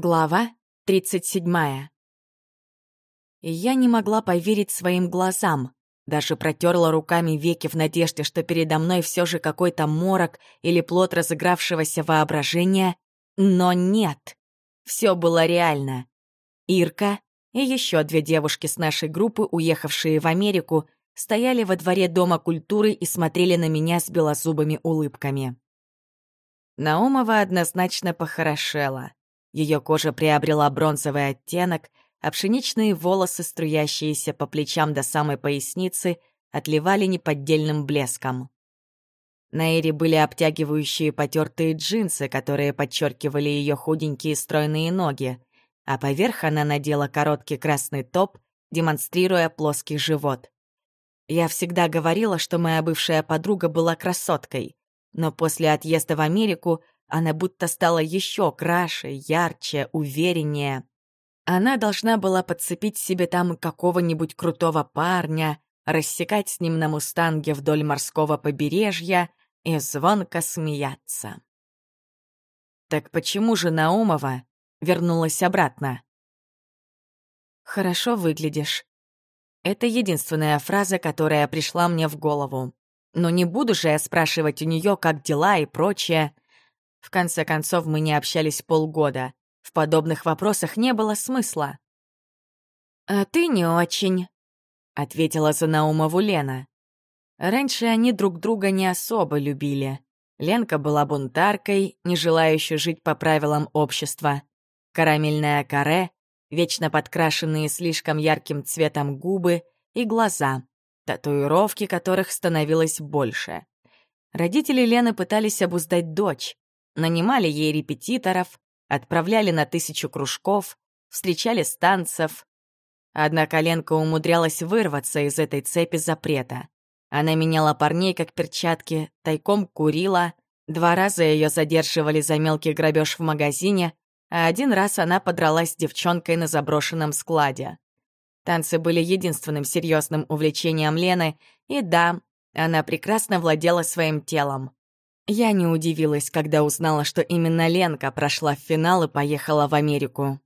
Глава 37. Я не могла поверить своим глазам. Даже протерла руками веки в надежде, что передо мной все же какой-то морок или плод разыгравшегося воображения. Но нет. Все было реально. Ирка и еще две девушки с нашей группы, уехавшие в Америку, стояли во дворе Дома культуры и смотрели на меня с белозубыми улыбками. Наумова однозначно похорошела. Ее кожа приобрела бронзовый оттенок, а пшеничные волосы, струящиеся по плечам до самой поясницы, отливали неподдельным блеском. На Эре были обтягивающие потертые джинсы, которые подчеркивали ее худенькие стройные ноги, а поверх она надела короткий красный топ, демонстрируя плоский живот. Я всегда говорила, что моя бывшая подруга была красоткой, но после отъезда в Америку она будто стала еще краше, ярче, увереннее. Она должна была подцепить себе там какого-нибудь крутого парня, рассекать с ним на мустанге вдоль морского побережья и звонко смеяться. Так почему же Наумова вернулась обратно? «Хорошо выглядишь». Это единственная фраза, которая пришла мне в голову. Но не буду же я спрашивать у нее, как дела и прочее. В конце концов, мы не общались полгода. В подобных вопросах не было смысла. «А ты не очень», — ответила за Наумову Лена. Раньше они друг друга не особо любили. Ленка была бунтаркой, не желающей жить по правилам общества. Карамельная каре, вечно подкрашенные слишком ярким цветом губы и глаза, татуировки которых становилось больше. Родители Лены пытались обуздать дочь, нанимали ей репетиторов, отправляли на тысячу кружков, встречали станцев. Однако Ленка умудрялась вырваться из этой цепи запрета. Она меняла парней как перчатки, тайком курила, два раза ее задерживали за мелкий грабеж в магазине, а один раз она подралась с девчонкой на заброшенном складе. Танцы были единственным серьезным увлечением Лены, и да, она прекрасно владела своим телом. Я не удивилась, когда узнала, что именно Ленка прошла в финал и поехала в Америку.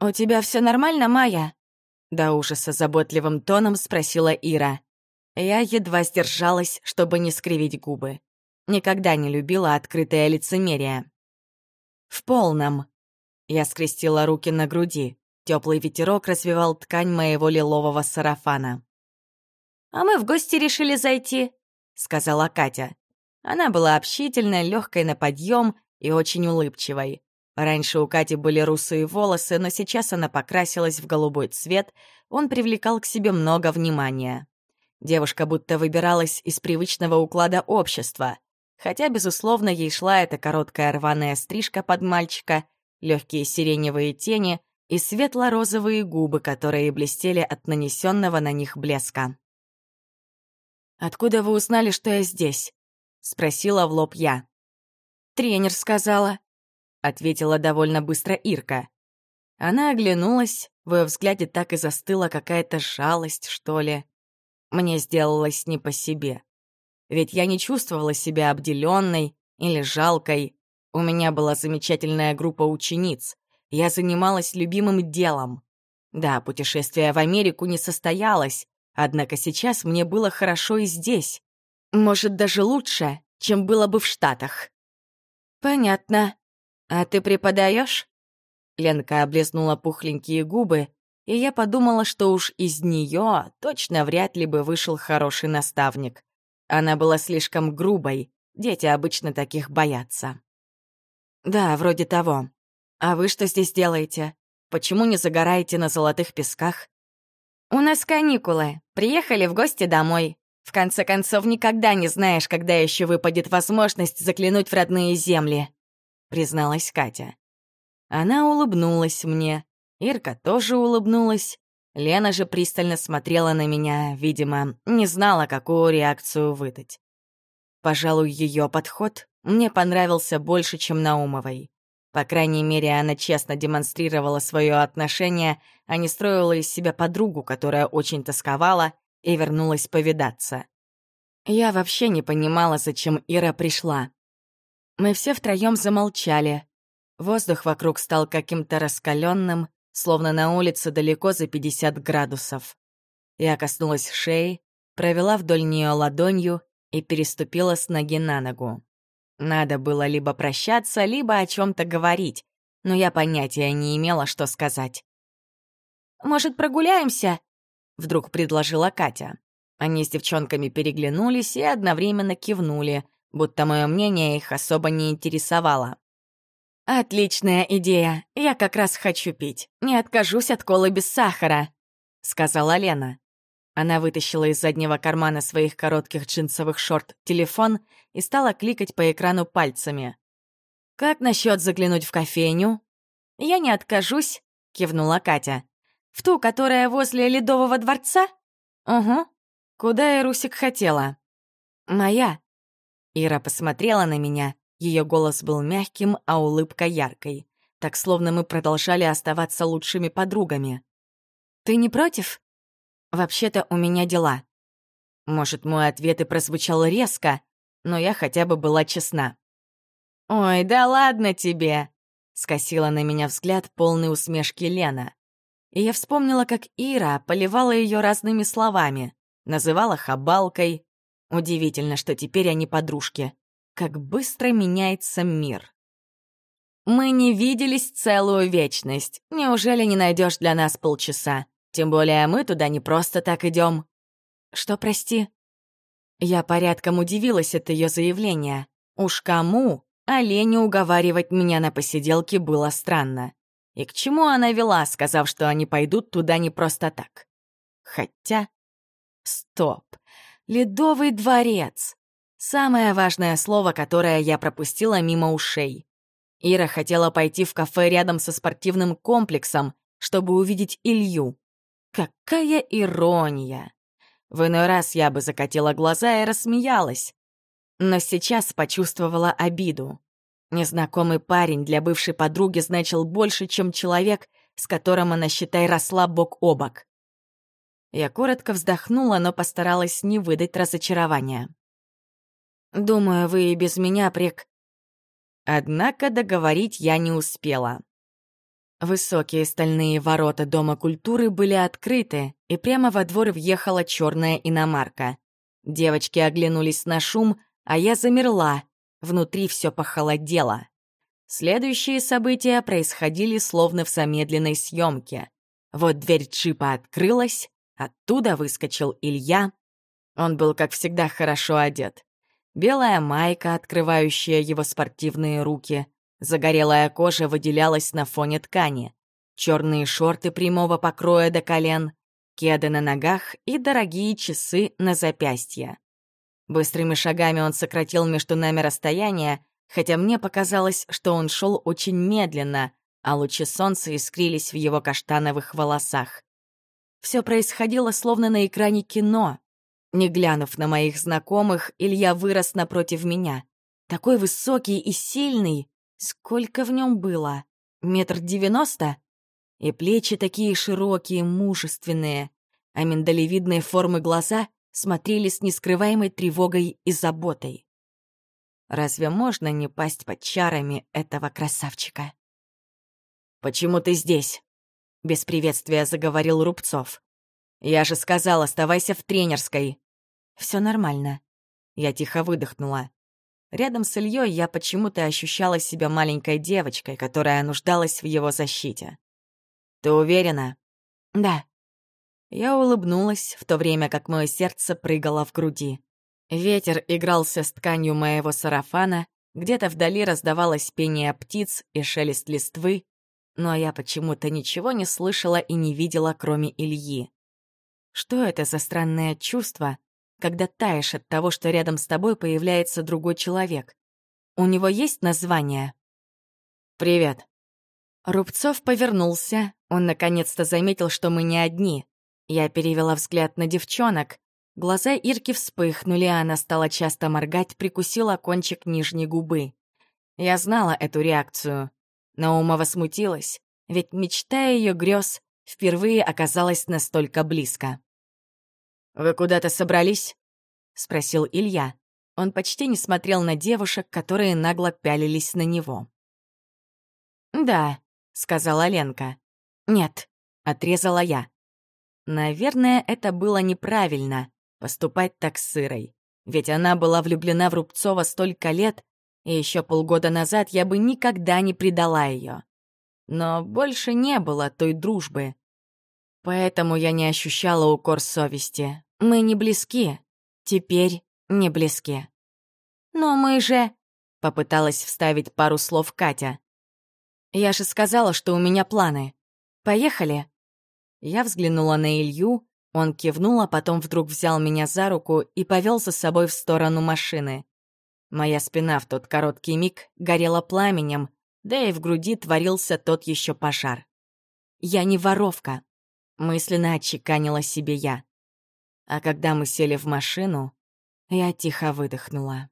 «У тебя все нормально, Майя?» До ужаса заботливым тоном спросила Ира. Я едва сдержалась, чтобы не скривить губы. Никогда не любила открытое лицемерие. «В полном». Я скрестила руки на груди. Теплый ветерок развивал ткань моего лилового сарафана. «А мы в гости решили зайти», — сказала Катя. Она была общительной, легкой на подъем и очень улыбчивой. Раньше у Кати были русые волосы, но сейчас она покрасилась в голубой цвет, он привлекал к себе много внимания. Девушка будто выбиралась из привычного уклада общества, хотя, безусловно, ей шла эта короткая рваная стрижка под мальчика, легкие сиреневые тени и светло-розовые губы, которые блестели от нанесенного на них блеска. «Откуда вы узнали, что я здесь?» — спросила в лоб я. «Тренер сказала», — ответила довольно быстро Ирка. Она оглянулась, в ее взгляде так и застыла какая-то жалость, что ли. Мне сделалось не по себе. Ведь я не чувствовала себя обделенной или жалкой. У меня была замечательная группа учениц. Я занималась любимым делом. Да, путешествие в Америку не состоялось, однако сейчас мне было хорошо и здесь. Может, даже лучше, чем было бы в Штатах. Понятно. А ты преподаешь? Ленка облизнула пухленькие губы, и я подумала, что уж из нее точно вряд ли бы вышел хороший наставник. Она была слишком грубой, дети обычно таких боятся. «Да, вроде того. А вы что здесь делаете? Почему не загораете на золотых песках?» «У нас каникулы. Приехали в гости домой. В конце концов, никогда не знаешь, когда еще выпадет возможность заглянуть в родные земли», — призналась Катя. Она улыбнулась мне. Ирка тоже улыбнулась. Лена же пристально смотрела на меня, видимо, не знала, какую реакцию выдать. Пожалуй, ее подход мне понравился больше, чем Наумовой. По крайней мере, она честно демонстрировала свое отношение, а не строила из себя подругу, которая очень тосковала и вернулась повидаться. Я вообще не понимала, зачем Ира пришла. Мы все втроем замолчали. Воздух вокруг стал каким-то раскаленным, словно на улице далеко за 50 градусов. Я коснулась шеи, провела вдоль нее ладонью и переступила с ноги на ногу. Надо было либо прощаться, либо о чем то говорить, но я понятия не имела, что сказать. «Может, прогуляемся?» — вдруг предложила Катя. Они с девчонками переглянулись и одновременно кивнули, будто мое мнение их особо не интересовало. «Отличная идея. Я как раз хочу пить. Не откажусь от колы без сахара», — сказала Лена. Она вытащила из заднего кармана своих коротких джинсовых шорт телефон и стала кликать по экрану пальцами. «Как насчет заглянуть в кофейню?» «Я не откажусь», — кивнула Катя. «В ту, которая возле Ледового дворца?» «Угу. Куда и Русик хотела?» «Моя». Ира посмотрела на меня ее голос был мягким, а улыбка яркой. Так словно мы продолжали оставаться лучшими подругами. «Ты не против?» «Вообще-то у меня дела». Может, мой ответ и прозвучал резко, но я хотя бы была честна. «Ой, да ладно тебе!» — скосила на меня взгляд полный усмешки Лена. И я вспомнила, как Ира поливала ее разными словами, называла хабалкой. Удивительно, что теперь они подружки. Как быстро меняется мир. Мы не виделись целую вечность. Неужели не найдешь для нас полчаса? Тем более мы туда не просто так идем. Что, прости? Я порядком удивилась от ее заявления. Уж кому, а уговаривать меня на посиделке было странно. И к чему она вела, сказав, что они пойдут туда не просто так? Хотя... Стоп. Ледовый дворец. Самое важное слово, которое я пропустила мимо ушей. Ира хотела пойти в кафе рядом со спортивным комплексом, чтобы увидеть Илью. Какая ирония! В иной раз я бы закатила глаза и рассмеялась. Но сейчас почувствовала обиду. Незнакомый парень для бывшей подруги значил больше, чем человек, с которым она, считай, росла бок о бок. Я коротко вздохнула, но постаралась не выдать разочарования. Думаю, вы и без меня прек...» Однако договорить я не успела. Высокие стальные ворота Дома культуры были открыты, и прямо во двор въехала черная иномарка. Девочки оглянулись на шум, а я замерла. Внутри все похолодело. Следующие события происходили словно в замедленной съемке. Вот дверь джипа открылась, оттуда выскочил Илья. Он был, как всегда, хорошо одет белая майка, открывающая его спортивные руки, загорелая кожа выделялась на фоне ткани, черные шорты прямого покроя до колен, кеды на ногах и дорогие часы на запястье. Быстрыми шагами он сократил между нами расстояние, хотя мне показалось, что он шел очень медленно, а лучи солнца искрились в его каштановых волосах. Все происходило словно на экране кино, не глянув на моих знакомых, Илья вырос напротив меня. Такой высокий и сильный. Сколько в нем было? Метр девяносто? И плечи такие широкие, мужественные, а миндалевидные формы глаза смотрели с нескрываемой тревогой и заботой. Разве можно не пасть под чарами этого красавчика? «Почему ты здесь?» — без приветствия заговорил Рубцов. «Я же сказал, оставайся в тренерской». Все нормально. Я тихо выдохнула. Рядом с Ильей я почему-то ощущала себя маленькой девочкой, которая нуждалась в его защите. «Ты уверена?» «Да». Я улыбнулась, в то время как мое сердце прыгало в груди. Ветер игрался с тканью моего сарафана, где-то вдали раздавалось пение птиц и шелест листвы, но я почему-то ничего не слышала и не видела, кроме Ильи. Что это за странное чувство, когда таешь от того, что рядом с тобой появляется другой человек. У него есть название? «Привет». Рубцов повернулся. Он наконец-то заметил, что мы не одни. Я перевела взгляд на девчонок. Глаза Ирки вспыхнули, а она стала часто моргать, прикусила кончик нижней губы. Я знала эту реакцию. Наумова смутилась, ведь мечта ее грез впервые оказалась настолько близко. «Вы куда-то собрались?» — спросил Илья. Он почти не смотрел на девушек, которые нагло пялились на него. «Да», — сказала Ленка. «Нет», — отрезала я. Наверное, это было неправильно — поступать так с Сырой. Ведь она была влюблена в Рубцова столько лет, и еще полгода назад я бы никогда не предала ее. Но больше не было той дружбы. Поэтому я не ощущала укор совести. Мы не близки. Теперь не близки. «Но мы же...» — попыталась вставить пару слов Катя. «Я же сказала, что у меня планы. Поехали?» Я взглянула на Илью, он кивнул, а потом вдруг взял меня за руку и повел за собой в сторону машины. Моя спина в тот короткий миг горела пламенем, да и в груди творился тот еще пожар. «Я не воровка», — мысленно отчеканила себе я. А когда мы сели в машину, я тихо выдохнула.